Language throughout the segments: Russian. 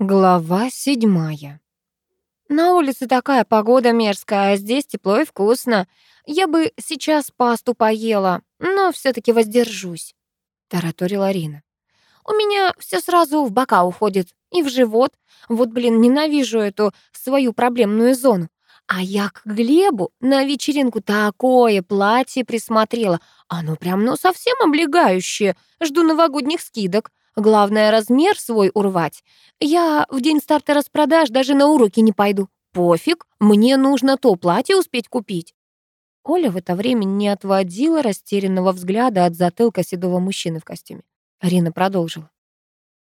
Глава седьмая. На улице такая погода мерзкая, а здесь тепло и вкусно. Я бы сейчас пасту поела, но все таки воздержусь, тараторила Рина. У меня все сразу в бока уходит и в живот. Вот, блин, ненавижу эту свою проблемную зону. А я к Глебу на вечеринку такое платье присмотрела. Оно прям, ну, совсем облегающее. Жду новогодних скидок. Главное, размер свой урвать. Я в день старта распродаж даже на уроки не пойду. Пофиг, мне нужно то платье успеть купить. Оля в это время не отводила растерянного взгляда от затылка седого мужчины в костюме. Арина продолжила.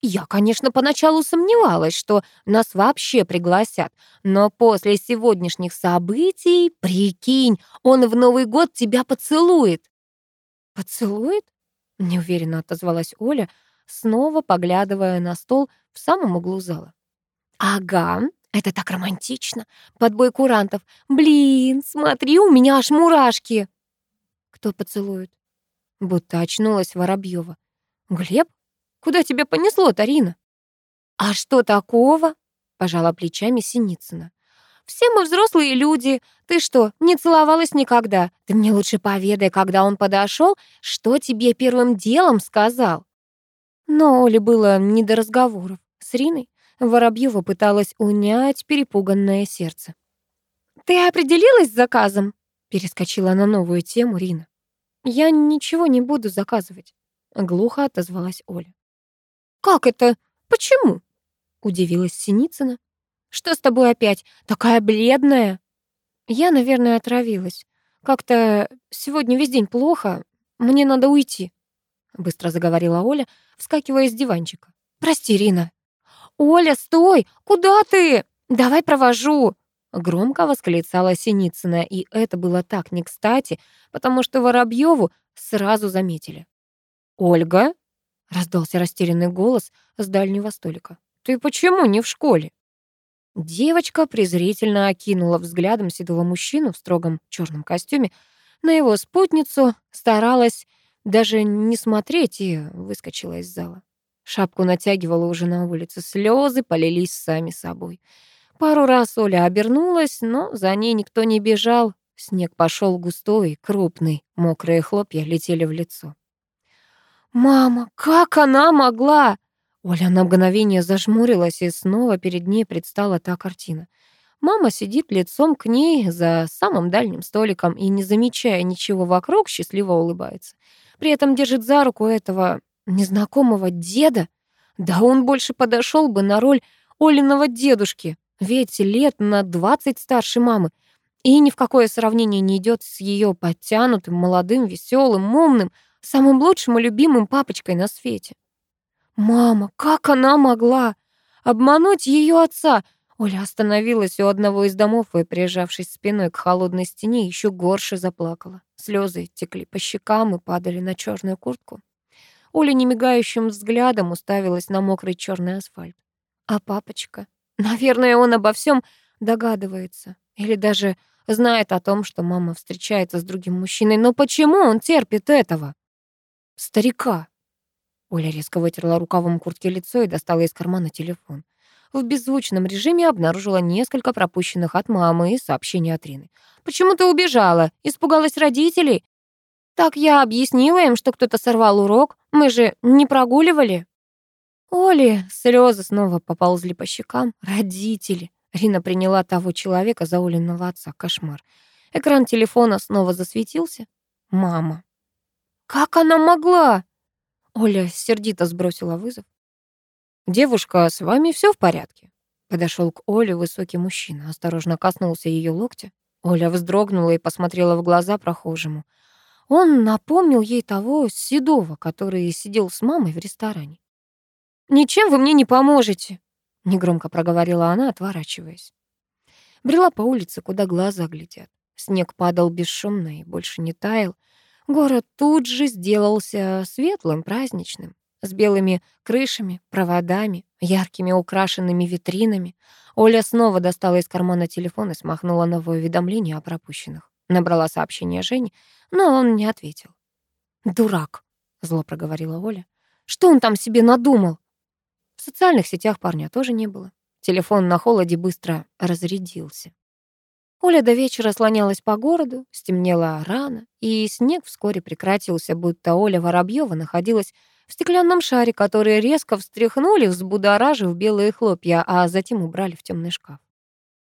Я, конечно, поначалу сомневалась, что нас вообще пригласят, но после сегодняшних событий, прикинь, он в Новый год тебя поцелует. Поцелует? Неуверенно отозвалась Оля, снова поглядывая на стол в самом углу зала. «Ага, это так романтично. Под бой курантов. Блин, смотри, у меня аж мурашки!» «Кто поцелует?» Будто очнулась Воробьева. «Глеб? Куда тебя понесло, Тарина?» «А что такого?» — пожала плечами Синицына. «Все мы взрослые люди. Ты что, не целовалась никогда? Ты мне лучше поведай, когда он подошел, что тебе первым делом сказал?» Но Оле было не до разговоров. С Риной Воробьева пыталась унять перепуганное сердце. «Ты определилась с заказом?» Перескочила на новую тему Рина. «Я ничего не буду заказывать», — глухо отозвалась Оля. «Как это? Почему?» — удивилась Синицына. «Что с тобой опять? Такая бледная?» «Я, наверное, отравилась. Как-то сегодня весь день плохо. Мне надо уйти», — быстро заговорила Оля, вскакивая с диванчика. «Прости, Рина». «Оля, стой! Куда ты? Давай провожу!» Громко восклицала Синицына, и это было так не кстати, потому что Воробьеву сразу заметили. «Ольга?» — раздался растерянный голос с дальнего столика. «Ты почему не в школе?» Девочка презрительно окинула взглядом седого мужчину в строгом черном костюме. На его спутницу старалась даже не смотреть и выскочила из зала. Шапку натягивала уже на улице, слезы полились сами собой. Пару раз Оля обернулась, но за ней никто не бежал. Снег пошел густой, крупный, мокрые хлопья летели в лицо. «Мама, как она могла?» Оля на мгновение зажмурилась, и снова перед ней предстала та картина. Мама сидит лицом к ней за самым дальним столиком и, не замечая ничего вокруг, счастливо улыбается. При этом держит за руку этого незнакомого деда. Да он больше подошел бы на роль Олиного дедушки, ведь лет на двадцать старше мамы. И ни в какое сравнение не идет с ее подтянутым, молодым, веселым, умным, самым лучшим и любимым папочкой на свете. Мама, как она могла обмануть ее отца? Оля остановилась у одного из домов и, прижавшись спиной к холодной стене, еще горше заплакала. Слезы текли по щекам и падали на черную куртку. Оля немигающим взглядом уставилась на мокрый черный асфальт. А папочка? Наверное, он обо всем догадывается. Или даже знает о том, что мама встречается с другим мужчиной. Но почему он терпит этого? Старика. Оля резко вытерла рукавом куртки лицо и достала из кармана телефон в беззвучном режиме обнаружила несколько пропущенных от мамы и сообщений от Рины. «Почему ты убежала? Испугалась родителей?» «Так я объяснила им, что кто-то сорвал урок. Мы же не прогуливали». Оли слезы снова поползли по щекам. «Родители!» Рина приняла того человека за Олиного отца. Кошмар. Экран телефона снова засветился. «Мама!» «Как она могла?» Оля сердито сбросила вызов. «Девушка, с вами все в порядке?» Подошел к Оле высокий мужчина, осторожно коснулся ее локтя. Оля вздрогнула и посмотрела в глаза прохожему. Он напомнил ей того седого, который сидел с мамой в ресторане. «Ничем вы мне не поможете», — негромко проговорила она, отворачиваясь. Брела по улице, куда глаза глядят. Снег падал бесшумно и больше не таял. Город тут же сделался светлым, праздничным с белыми крышами, проводами, яркими украшенными витринами. Оля снова достала из кармана телефон и смахнула новое уведомление о пропущенных. Набрала сообщение Жене, но он не ответил. «Дурак», — зло проговорила Оля. «Что он там себе надумал?» В социальных сетях парня тоже не было. Телефон на холоде быстро разрядился. Оля до вечера слонялась по городу, стемнело рано, и снег вскоре прекратился, будто Оля Воробьева находилась в стеклянном шаре, который резко встряхнули, взбудоражив белые хлопья, а затем убрали в темный шкаф.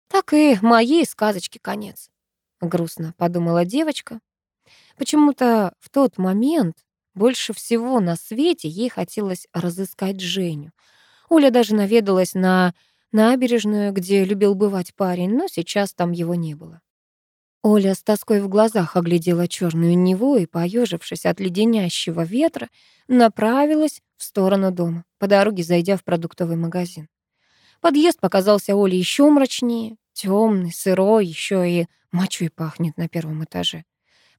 «Так и моей сказочки конец», — грустно подумала девочка. Почему-то в тот момент больше всего на свете ей хотелось разыскать Женю. Оля даже наведалась на набережную, где любил бывать парень, но сейчас там его не было. Оля с тоской в глазах оглядела черную Неву и, поежившись от леденящего ветра, направилась в сторону дома, по дороге зайдя в продуктовый магазин. Подъезд показался Оле еще мрачнее, темный, сырой, еще и мочой пахнет на первом этаже.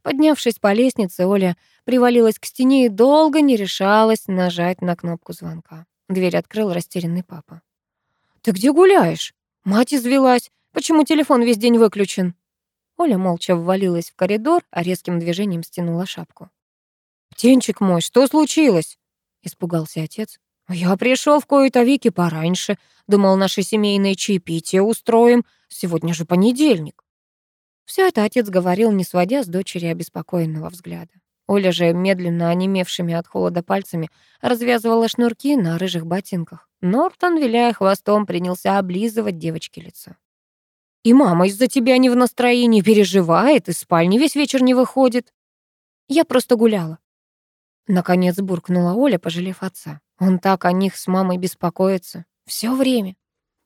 Поднявшись по лестнице, Оля привалилась к стене и долго не решалась нажать на кнопку звонка. Дверь открыл растерянный папа. «Ты где гуляешь? Мать извелась. Почему телефон весь день выключен?» Оля молча ввалилась в коридор, а резким движением стянула шапку. «Птенчик мой, что случилось?» — испугался отец. «Я пришел в кои-то веки пораньше. Думал, наши семейные чаепитие устроим. Сегодня же понедельник». Все это отец говорил, не сводя с дочери обеспокоенного взгляда. Оля же, медленно онемевшими от холода пальцами, развязывала шнурки на рыжих ботинках. Нортон, виляя хвостом, принялся облизывать девочке лицо. «И мама из-за тебя не в настроении, переживает, из спальни весь вечер не выходит». «Я просто гуляла». Наконец буркнула Оля, пожалев отца. Он так о них с мамой беспокоится. Все время.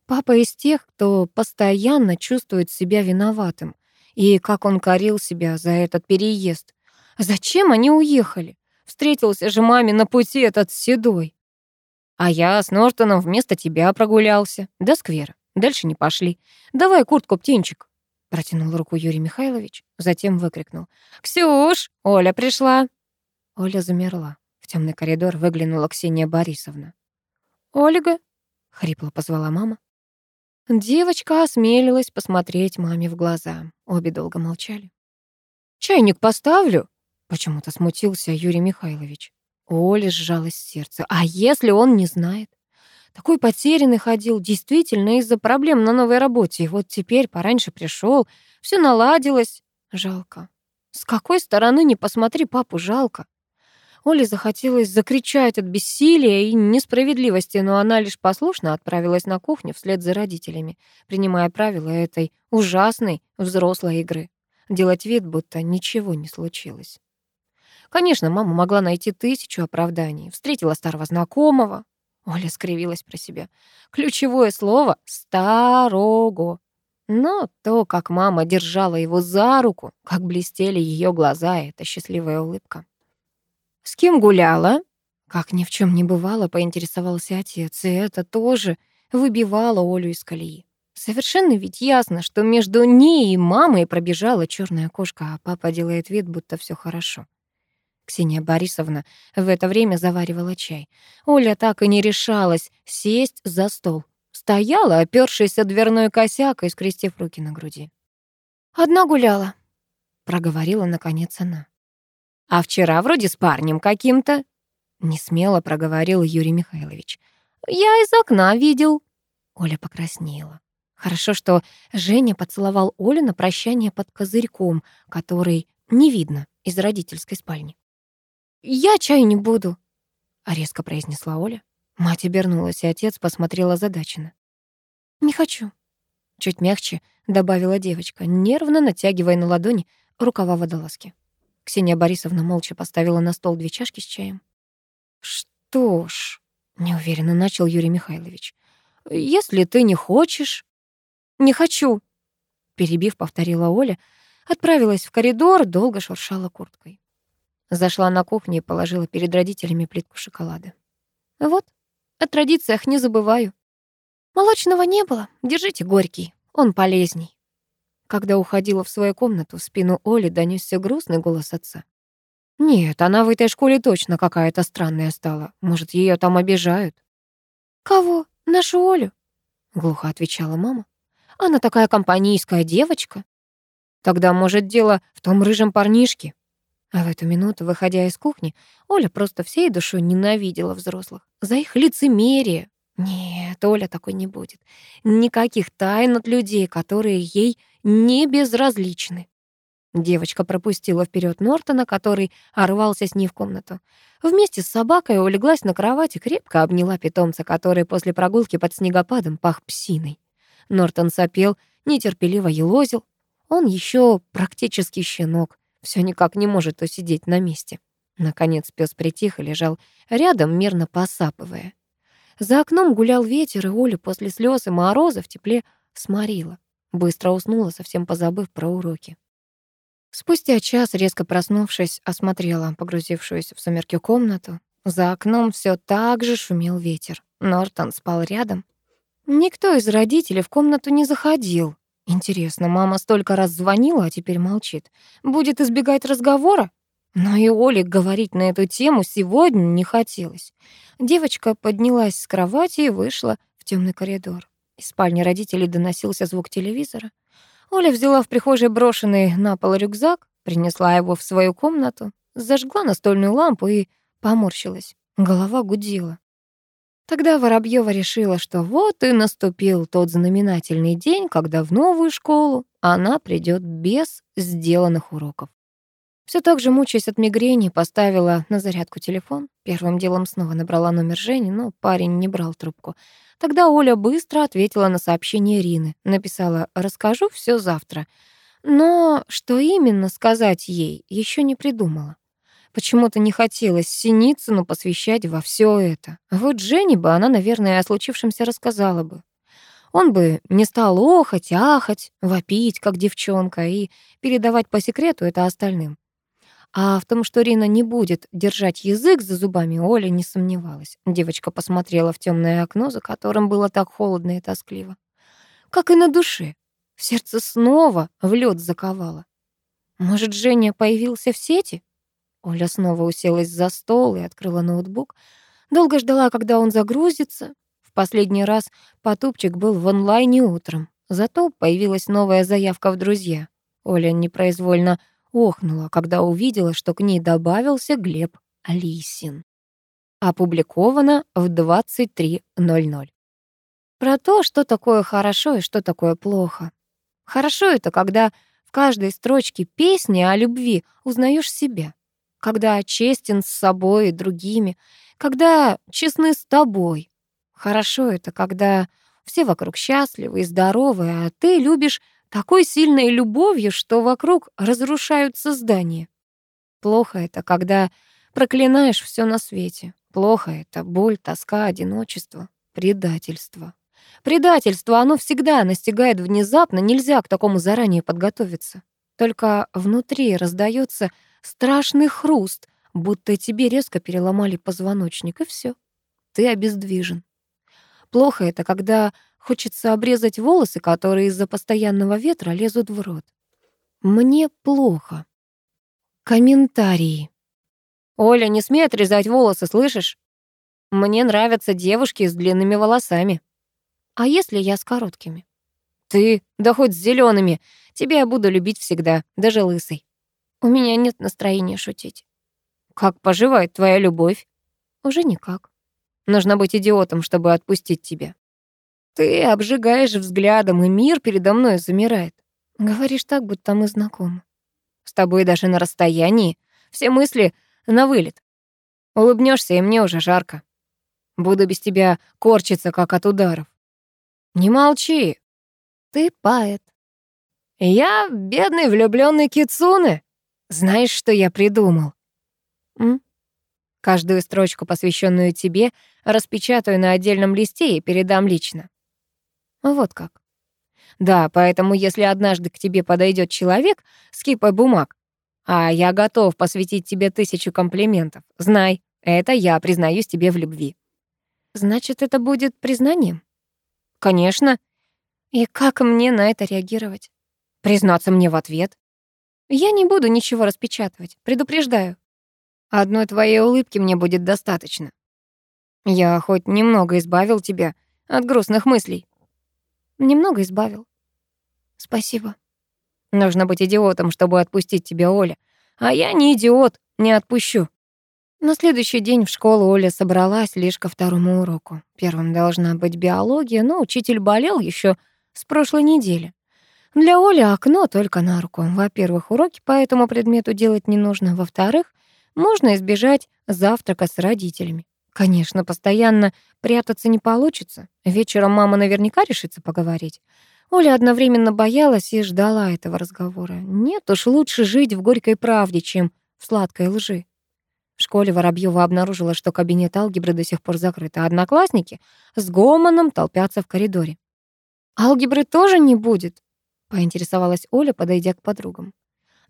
Папа из тех, кто постоянно чувствует себя виноватым. И как он корил себя за этот переезд. Зачем они уехали? Встретился же маме на пути этот седой. А я с Нортоном вместо тебя прогулялся. До сквера. Дальше не пошли. Давай куртку, птенчик. Протянул руку Юрий Михайлович, затем выкрикнул. «Ксюш, Оля пришла!» Оля замерла. В темный коридор выглянула Ксения Борисовна. «Ольга?» — хрипло позвала мама. Девочка осмелилась посмотреть маме в глаза. Обе долго молчали. «Чайник поставлю?» Почему-то смутился Юрий Михайлович. Оле сжалось сердце. А если он не знает? Такой потерянный ходил, действительно, из-за проблем на новой работе. И вот теперь пораньше пришел, все наладилось. Жалко. С какой стороны не посмотри, папу жалко. Оле захотелось закричать от бессилия и несправедливости, но она лишь послушно отправилась на кухню вслед за родителями, принимая правила этой ужасной взрослой игры. Делать вид, будто ничего не случилось. Конечно, мама могла найти тысячу оправданий. Встретила старого знакомого. Оля скривилась про себя. Ключевое слово «старого». Но то, как мама держала его за руку, как блестели ее глаза, это счастливая улыбка. «С кем гуляла?» Как ни в чем не бывало, поинтересовался отец, и это тоже выбивало Олю из колеи. Совершенно ведь ясно, что между ней и мамой пробежала черная кошка, а папа делает вид, будто все хорошо. Ксения Борисовна в это время заваривала чай. Оля так и не решалась сесть за стол. Стояла, опёршись о дверной косяк и скрестив руки на груди. «Одна гуляла», — проговорила наконец она. «А вчера вроде с парнем каким-то», — несмело проговорил Юрий Михайлович. «Я из окна видел». Оля покраснела. Хорошо, что Женя поцеловал Олю на прощание под козырьком, который не видно из родительской спальни. «Я чай не буду», — резко произнесла Оля. Мать обернулась, и отец посмотрел озадаченно. «Не хочу», — чуть мягче добавила девочка, нервно натягивая на ладони рукава водолазки. Ксения Борисовна молча поставила на стол две чашки с чаем. «Что ж», — неуверенно начал Юрий Михайлович, «если ты не хочешь...» «Не хочу», — перебив, повторила Оля, отправилась в коридор, долго шуршала курткой. Зашла на кухню и положила перед родителями плитку шоколада. Вот, о традициях не забываю. Молочного не было, держите горький, он полезней. Когда уходила в свою комнату, в спину Оли донесся грустный голос отца. Нет, она в этой школе точно какая-то странная стала. Может, ее там обижают. Кого? Нашу Олю? Глухо отвечала мама. Она такая компанейская девочка. Тогда, может, дело в том рыжем парнишке, а в эту минуту, выходя из кухни, Оля просто всей душой ненавидела взрослых за их лицемерие. Нет, Оля такой не будет. Никаких тайн от людей, которые ей не безразличны. Девочка пропустила вперед Нортона, который орвался с ней в комнату. Вместе с собакой улеглась на кровать и крепко обняла питомца, который после прогулки под снегопадом пах псиной. Нортон сопел, нетерпеливо елозил. Он еще практически щенок, все никак не может усидеть на месте. Наконец пес притих и лежал рядом, мирно посапывая. За окном гулял ветер, и Оля после слез и мороза в тепле сморила. Быстро уснула, совсем позабыв про уроки. Спустя час, резко проснувшись, осмотрела погрузившуюся в сумерки комнату. За окном все так же шумел ветер. Нортон спал рядом. Никто из родителей в комнату не заходил. Интересно, мама столько раз звонила, а теперь молчит. Будет избегать разговора? Но и Оле говорить на эту тему сегодня не хотелось. Девочка поднялась с кровати и вышла в темный коридор. Из спальни родителей доносился звук телевизора. Оля взяла в прихожей брошенный на пол рюкзак, принесла его в свою комнату, зажгла настольную лампу и поморщилась. Голова гудела. Тогда Воробьева решила, что вот и наступил тот знаменательный день, когда в новую школу она придет без сделанных уроков. Все так же, мучаясь от мигрени, поставила на зарядку телефон. Первым делом снова набрала номер Жени, но парень не брал трубку. Тогда Оля быстро ответила на сообщение Рины. Написала «Расскажу все завтра». Но что именно сказать ей, еще не придумала. Почему-то не хотелось Синицыну посвящать во все это. Вот Жене бы она, наверное, о случившемся рассказала бы. Он бы не стал охать, ахать, вопить, как девчонка, и передавать по секрету это остальным. А в том, что Рина не будет держать язык за зубами, Оля не сомневалась. Девочка посмотрела в темное окно, за которым было так холодно и тоскливо. Как и на душе. Сердце снова в лед заковало. Может, Женя появился в сети? Оля снова уселась за стол и открыла ноутбук. Долго ждала, когда он загрузится. В последний раз Потупчик был в онлайне утром. Зато появилась новая заявка в друзья. Оля непроизвольно охнула, когда увидела, что к ней добавился Глеб Алисин. Опубликовано в 23.00. Про то, что такое хорошо и что такое плохо. Хорошо это, когда в каждой строчке песни о любви узнаешь себя, когда честен с собой и другими, когда честны с тобой. Хорошо это, когда все вокруг счастливы и здоровы, а ты любишь такой сильной любовью, что вокруг разрушаются здания. Плохо это, когда проклинаешь все на свете. Плохо это боль, тоска, одиночество, предательство. Предательство, оно всегда настигает внезапно, нельзя к такому заранее подготовиться. Только внутри раздается страшный хруст, будто тебе резко переломали позвоночник, и все. Ты обездвижен. Плохо это, когда Хочется обрезать волосы, которые из-за постоянного ветра лезут в рот. Мне плохо. Комментарии. «Оля, не смей отрезать волосы, слышишь? Мне нравятся девушки с длинными волосами. А если я с короткими? Ты, да хоть с зелеными. Тебя я буду любить всегда, даже лысый. У меня нет настроения шутить. Как поживает твоя любовь? Уже никак. Нужно быть идиотом, чтобы отпустить тебя. Ты обжигаешь взглядом, и мир передо мной замирает. Говоришь так, будто мы знакомы. С тобой даже на расстоянии все мысли на вылет. Улыбнешься, и мне уже жарко. Буду без тебя корчиться, как от ударов. Не молчи. Ты поэт. Я бедный влюбленный кицуне. Знаешь, что я придумал? М? Каждую строчку, посвященную тебе, распечатаю на отдельном листе и передам лично. Вот как. Да, поэтому если однажды к тебе подойдет человек с кипой бумаг, а я готов посвятить тебе тысячу комплиментов, знай, это я признаюсь тебе в любви. Значит, это будет признанием? Конечно. И как мне на это реагировать? Признаться мне в ответ? Я не буду ничего распечатывать, предупреждаю. Одной твоей улыбки мне будет достаточно. Я хоть немного избавил тебя от грустных мыслей. Немного избавил. Спасибо. Нужно быть идиотом, чтобы отпустить тебя, Оля. А я не идиот, не отпущу. На следующий день в школу Оля собралась лишь ко второму уроку. Первым должна быть биология, но учитель болел еще с прошлой недели. Для Оли окно только на руку. Во-первых, уроки по этому предмету делать не нужно. Во-вторых, можно избежать завтрака с родителями. Конечно, постоянно прятаться не получится. Вечером мама наверняка решится поговорить. Оля одновременно боялась и ждала этого разговора. Нет уж, лучше жить в горькой правде, чем в сладкой лжи. В школе Воробьева обнаружила, что кабинет алгебры до сих пор закрыт, а одноклассники с гомоном толпятся в коридоре. «Алгебры тоже не будет?» — поинтересовалась Оля, подойдя к подругам.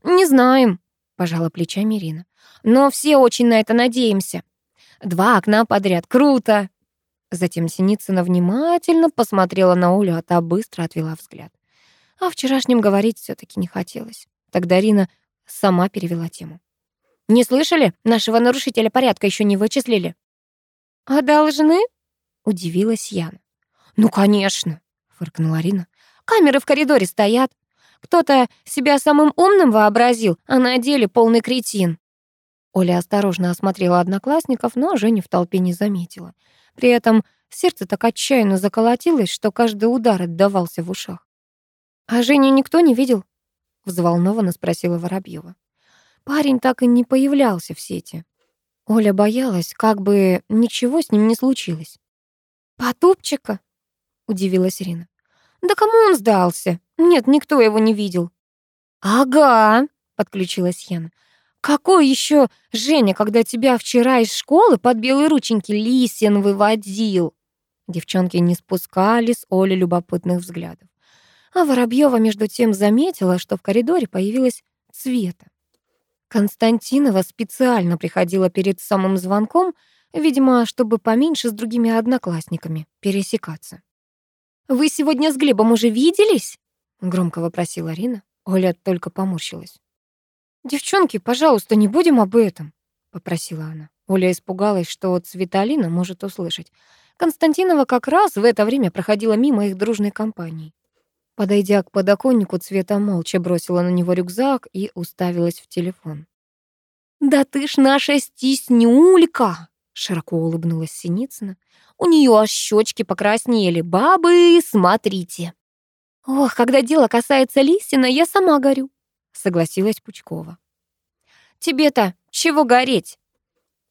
«Не знаем», — пожала плечами Ирина. «Но все очень на это надеемся. Два окна подряд. Круто!» Затем Синицына внимательно посмотрела на Олю, а та быстро отвела взгляд. О вчерашнем говорить все таки не хотелось. Тогда Рина сама перевела тему. «Не слышали? Нашего нарушителя порядка еще не вычислили». «А должны?» — удивилась Яна. «Ну, конечно», — фыркнула Рина. «Камеры в коридоре стоят. Кто-то себя самым умным вообразил, а на деле полный кретин». Оля осторожно осмотрела одноклассников, но Женю в толпе не заметила. При этом сердце так отчаянно заколотилось, что каждый удар отдавался в ушах. «А Женю никто не видел?» — взволнованно спросила Воробьева. Парень так и не появлялся в сети. Оля боялась, как бы ничего с ним не случилось. «Потупчика?» — удивилась Ирина. «Да кому он сдался? Нет, никто его не видел». «Ага», — подключилась Яна. Какой еще Женя, когда тебя вчера из школы под белые рученьки Лисин выводил? Девчонки не спускали с Оли любопытных взглядов. А Воробьева между тем заметила, что в коридоре появилась Света. Константинова специально приходила перед самым звонком, видимо, чтобы поменьше с другими одноклассниками пересекаться. «Вы сегодня с Глебом уже виделись?» — громко вопросила Рина. Оля только поморщилась. «Девчонки, пожалуйста, не будем об этом», — попросила она. Оля испугалась, что Цветалина может услышать. Константинова как раз в это время проходила мимо их дружной компании. Подойдя к подоконнику, Цвета молча бросила на него рюкзак и уставилась в телефон. «Да ты ж наша стеснюлька!» — широко улыбнулась Синицына. «У нее аж щечки покраснели. Бабы, смотрите!» «Ох, когда дело касается Лисина, я сама горю согласилась Пучкова. «Тебе-то чего гореть?»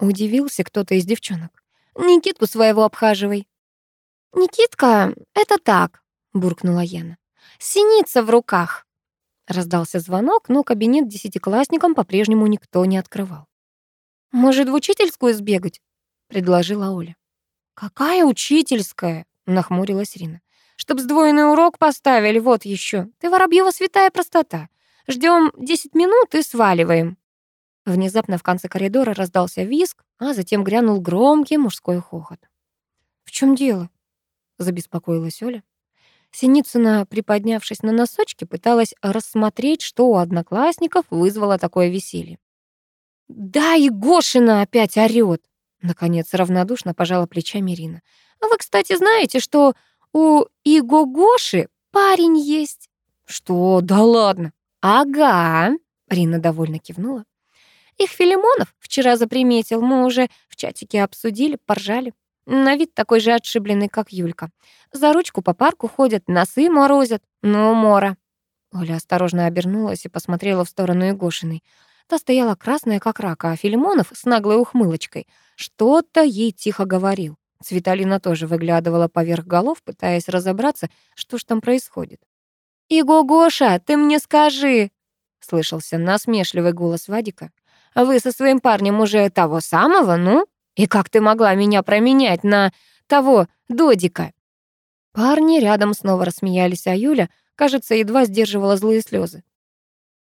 Удивился кто-то из девчонок. «Никитку своего обхаживай». «Никитка, это так», — буркнула Яна. «Синица в руках». Раздался звонок, но кабинет десятиклассникам по-прежнему никто не открывал. «Может, в учительскую сбегать?» — предложила Оля. «Какая учительская?» — нахмурилась Рина. «Чтоб сдвоенный урок поставили, вот еще. Ты, Воробьева, святая простота. Ждем 10 минут и сваливаем». Внезапно в конце коридора раздался визг, а затем грянул громкий мужской хохот. «В чем дело?» — забеспокоилась Оля. Синицына, приподнявшись на носочки, пыталась рассмотреть, что у одноклассников вызвало такое веселье. «Да, и Гошина опять орёт!» Наконец, равнодушно пожала плечами Ирина. «А вы, кстати, знаете, что у Иго Гоши парень есть?» «Что? Да ладно!» «Ага», — Рина довольно кивнула. «Их Филимонов вчера заприметил, мы уже в чатике обсудили, поржали. На вид такой же отшибленный, как Юлька. За ручку по парку ходят, носы морозят. Ну, мора». Оля осторожно обернулась и посмотрела в сторону Егошиной. Та стояла красная, как рак, а Филимонов с наглой ухмылочкой. Что-то ей тихо говорил. Цветалина тоже выглядывала поверх голов, пытаясь разобраться, что ж там происходит. «Иго, Гоша, ты мне скажи!» — слышался насмешливый голос Вадика. «Вы со своим парнем уже того самого, ну? И как ты могла меня променять на того Додика?» Парни рядом снова рассмеялись, а Юля, кажется, едва сдерживала злые слезы.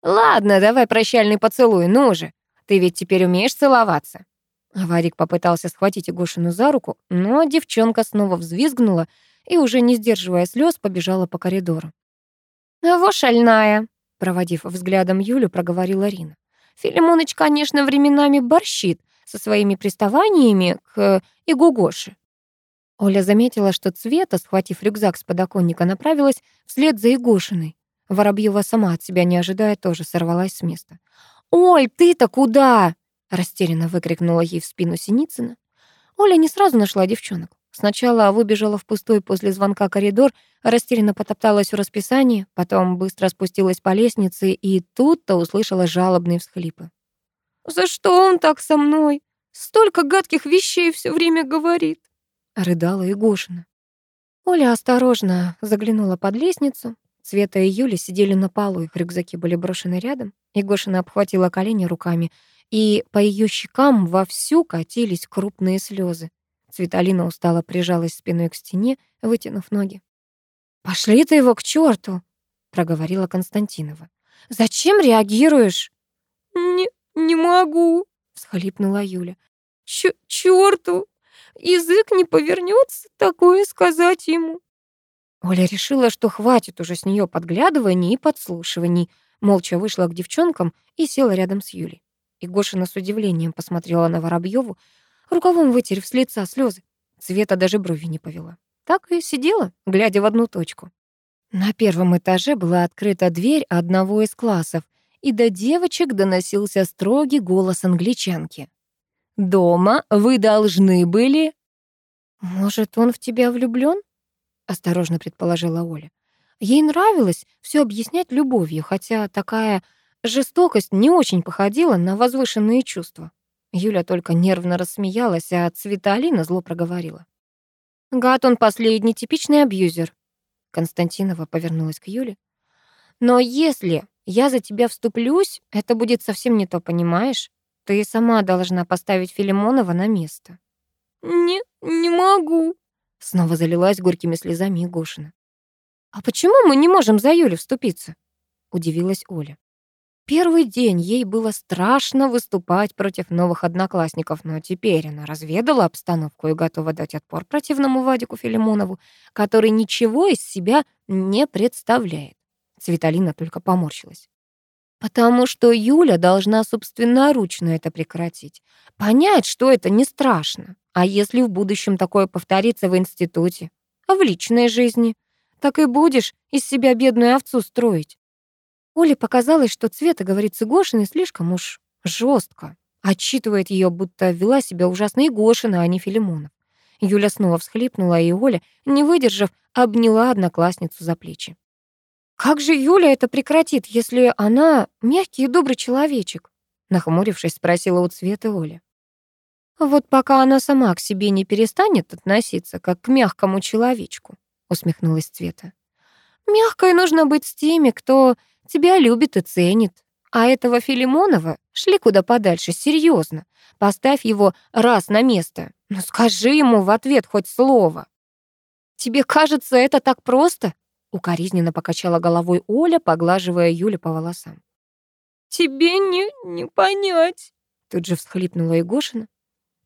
«Ладно, давай прощальный поцелуй, ну же. Ты ведь теперь умеешь целоваться». Вадик попытался схватить Игошину за руку, но девчонка снова взвизгнула и, уже не сдерживая слез, побежала по коридору. «Во шальная», — проводив взглядом Юлю, проговорила Рина. «Филимоныч, конечно, временами борщит со своими приставаниями к Игугоше». Оля заметила, что Цвета, схватив рюкзак с подоконника, направилась вслед за Игошиной. Воробьева сама от себя не ожидая, тоже сорвалась с места. «Ой, ты-то куда?» — Растерянно выкрикнула ей в спину Синицына. Оля не сразу нашла девчонок. Сначала выбежала в пустой после звонка коридор, растерянно потопталась у расписания, потом быстро спустилась по лестнице и тут-то услышала жалобные всхлипы. «За что он так со мной? Столько гадких вещей все время говорит!» — рыдала Игошина. Оля осторожно заглянула под лестницу. Света и Юля сидели на полу, их рюкзаки были брошены рядом. Егошина обхватила колени руками, и по ее щекам вовсю катились крупные слезы. Цветалина устало прижалась спиной к стене, вытянув ноги. «Пошли ты его к черту, проговорила Константинова. «Зачем реагируешь?» «Не, не могу», — всхлипнула Юля. «Чёрту! Язык не повернется такое сказать ему». Оля решила, что хватит уже с нее подглядываний и подслушиваний, молча вышла к девчонкам и села рядом с Юлей. И Гошина с удивлением посмотрела на Воробьеву, рукавом вытерев с лица слезы. Цвета даже брови не повела. Так и сидела, глядя в одну точку. На первом этаже была открыта дверь одного из классов, и до девочек доносился строгий голос англичанки. «Дома вы должны были...» «Может, он в тебя влюблён?» Осторожно предположила Оля. Ей нравилось все объяснять любовью, хотя такая жестокость не очень походила на возвышенные чувства. Юля только нервно рассмеялась, а Цветалина зло проговорила. «Гад он последний, типичный абьюзер». Константинова повернулась к Юле. «Но если я за тебя вступлюсь, это будет совсем не то, понимаешь? Ты сама должна поставить Филимонова на место». «Не, не могу», Снова залилась горькими слезами Егошина. «А почему мы не можем за Юлю вступиться?» — удивилась Оля. Первый день ей было страшно выступать против новых одноклассников, но теперь она разведала обстановку и готова дать отпор противному Вадику Филимонову, который ничего из себя не представляет. Цветалина только поморщилась. Потому что Юля должна собственноручно это прекратить. Понять, что это не страшно. А если в будущем такое повторится в институте? А в личной жизни? Так и будешь из себя бедную овцу строить. Оле показалось, что Цвета говорит с Игошиной слишком уж жестко. Отчитывает ее, будто вела себя ужасно Игошина, а не Филимонов. Юля снова всхлипнула, и Оля, не выдержав, обняла одноклассницу за плечи. «Как же Юля это прекратит, если она мягкий и добрый человечек?» Нахмурившись, спросила у Цветы Оля. «Вот пока она сама к себе не перестанет относиться, как к мягкому человечку», усмехнулась Цвета. «Мягкой нужно быть с теми, кто тебя любит и ценит. А этого Филимонова шли куда подальше, серьезно. Поставь его раз на место. Ну скажи ему в ответ хоть слово». «Тебе кажется, это так просто?» Укоризненно покачала головой Оля, поглаживая Юлю по волосам. «Тебе не, не понять», — тут же всхлипнула Егошина.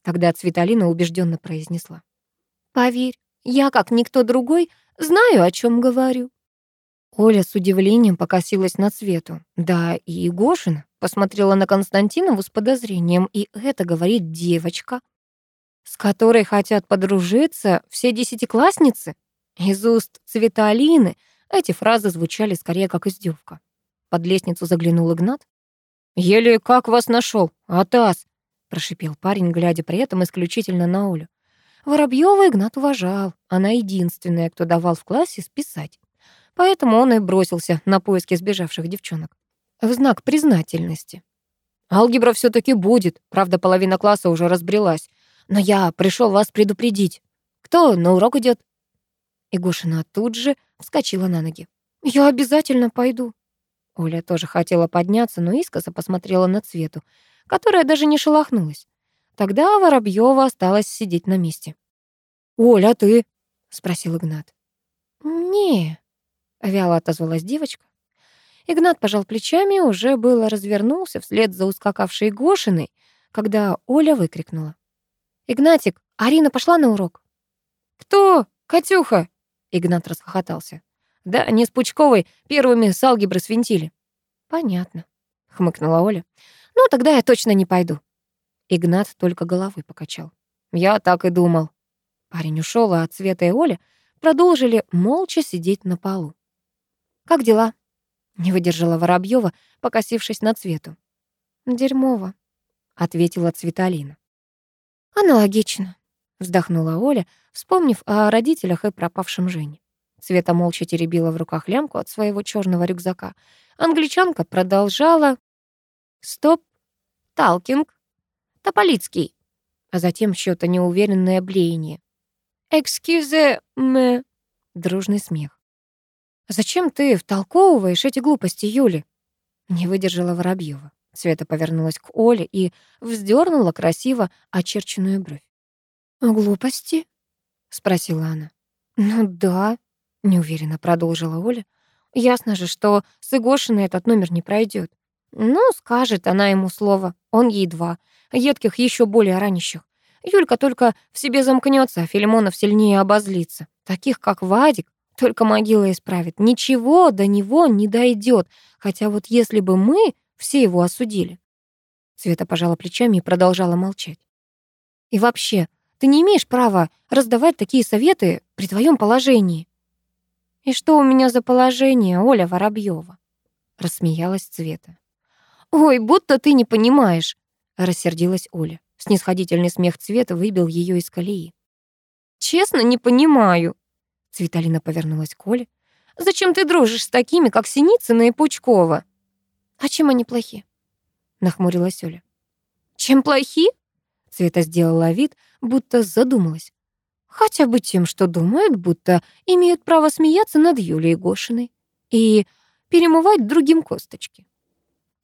Тогда Цветалина убежденно произнесла. «Поверь, я, как никто другой, знаю, о чем говорю». Оля с удивлением покосилась на Цвету. Да, и Егошина посмотрела на Константинову с подозрением, и это говорит девочка, с которой хотят подружиться все десятиклассницы. Из уст Цветалины эти фразы звучали скорее как издевка. Под лестницу заглянул Игнат. «Еле как вас нашел, Атас!» Прошипел парень, глядя при этом исключительно на Олю. Воробьёва Игнат уважал. Она единственная, кто давал в классе списать. Поэтому он и бросился на поиски сбежавших девчонок. В знак признательности. «Алгебра все таки будет. Правда, половина класса уже разбрелась. Но я пришел вас предупредить. Кто на урок идет? Игошина тут же вскочила на ноги. «Я обязательно пойду». Оля тоже хотела подняться, но искоса посмотрела на Цвету, которая даже не шелохнулась. Тогда Воробьева осталась сидеть на месте. «Оля, а ты?» — спросил Игнат. «Не», — вяло отозвалась девочка. Игнат пожал плечами и уже было развернулся вслед за ускакавшей Гошиной, когда Оля выкрикнула. «Игнатик, Арина пошла на урок?» «Кто? Катюха?» Игнат расхохотался. «Да, не с Пучковой, первыми с алгебры свинтили». «Понятно», — хмыкнула Оля. «Ну, тогда я точно не пойду». Игнат только головой покачал. «Я так и думал». Парень ушел, а Цвета и Оля продолжили молча сидеть на полу. «Как дела?» — не выдержала Воробьева, покосившись на Цвету. «Дерьмово». ответила Цветалина. Аналогично, вздохнула Оля, вспомнив о родителях и пропавшем Жене. Света молча теребила в руках лямку от своего черного рюкзака. Англичанка продолжала. «Стоп! Талкинг! Тополицкий!» А затем что-то неуверенное блеяние. «Экскюзе ме!» Дружный смех. «Зачем ты втолковываешь эти глупости, Юли?» Не выдержала Воробьева. Света повернулась к Оле и вздернула красиво очерченную бровь. «Глупости?» — спросила она. «Ну да», — неуверенно продолжила Оля. «Ясно же, что с Игошиной этот номер не пройдет. Ну, скажет она ему слово, он ей два, едких еще более ранящих. Юлька только в себе замкнется, а Филимонов сильнее обозлится. Таких, как Вадик, только могила исправит. Ничего до него не дойдет. Хотя вот если бы мы все его осудили. Света пожала плечами и продолжала молчать. И вообще, ты не имеешь права раздавать такие советы при твоем положении. И что у меня за положение, Оля Воробьева? Рассмеялась Света. Ой, будто ты не понимаешь, рассердилась Оля. Снисходительный смех Цвета выбил ее из колеи. «Честно, не понимаю». Цветалина повернулась к Оле. «Зачем ты дружишь с такими, как Синицына и Пучкова?» «А чем они плохи?» Нахмурилась Оля. «Чем плохи?» Света сделала вид, будто задумалась. Хотя бы тем, что думают, будто имеют право смеяться над Юлией Гошиной и перемывать другим косточки.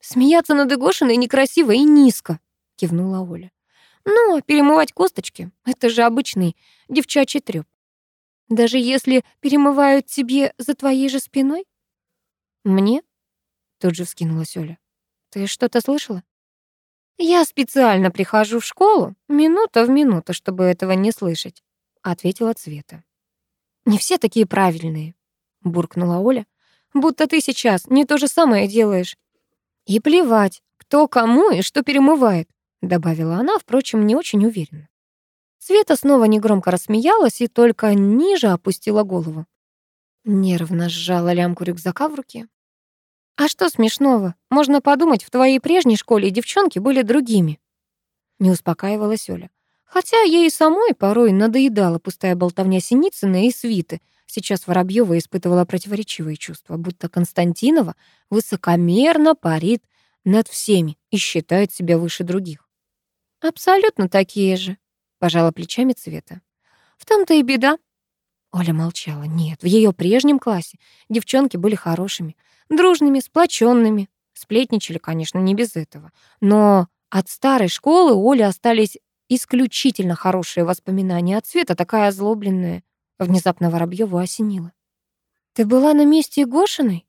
«Смеяться над Игошиной некрасиво и низко», — кивнула Оля. Ну, перемывать косточки — это же обычный девчачий трёп. Даже если перемывают тебе за твоей же спиной? Мне? Тут же вскинулась Оля. Ты что-то слышала? Я специально прихожу в школу минута в минуту, чтобы этого не слышать, ответила Цвета. Не все такие правильные, буркнула Оля. Будто ты сейчас не то же самое делаешь. И плевать, кто кому и что перемывает добавила она, впрочем, не очень уверенно. Света снова негромко рассмеялась и только ниже опустила голову. Нервно сжала лямку рюкзака в руке. «А что смешного? Можно подумать, в твоей прежней школе девчонки были другими». Не успокаивалась Оля. Хотя ей самой порой надоедала пустая болтовня Синицына и свиты. Сейчас Воробьева испытывала противоречивые чувства, будто Константинова высокомерно парит над всеми и считает себя выше других. «Абсолютно такие же», — пожала плечами Цвета. «В том-то и беда». Оля молчала. Нет, в ее прежнем классе девчонки были хорошими, дружными, сплоченными. Сплетничали, конечно, не без этого. Но от старой школы у Оли остались исключительно хорошие воспоминания, а Цвета такая озлобленная. Внезапно Воробьёву осенила. «Ты была на месте Гошиной?»